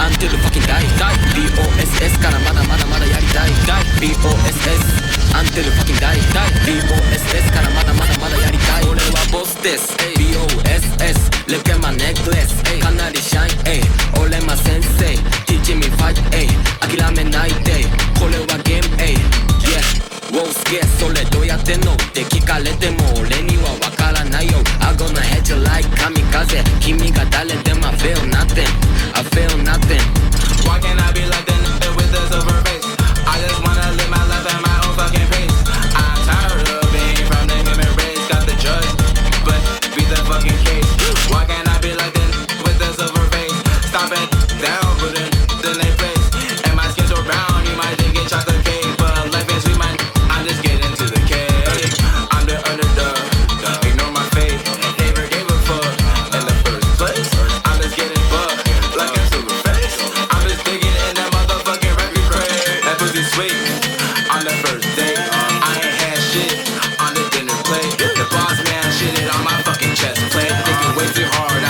Until fucking die. Die. BOSS からまだまだまだやりたい。Die. BOSS Until fucking die. Die. BOSS からまだまだまだやりたい。俺はボスです。BOSS Look at my necklace かなりシャイ。ン俺は先生。Teach me fight 諦めないで。これはゲーム。Yeah ウォースゲそれどうやってんの？って聞かれても俺にはわからないよ。顎のヘッ like 神風。君が誰でもフェルなってん。Why can't I be like nigga with the silver face? Stop it down, put it in their place. And my skin so brown, you might think it's chocolate cake, but life is sweet, man. I'm just getting to the cake. I'm the underdog. Ignore my face. Never gave a fuck in the first place. I'm just getting fucked like a silver face. I'm just digging in that motherfucking record crate. That pussy sweet on the first day. hard.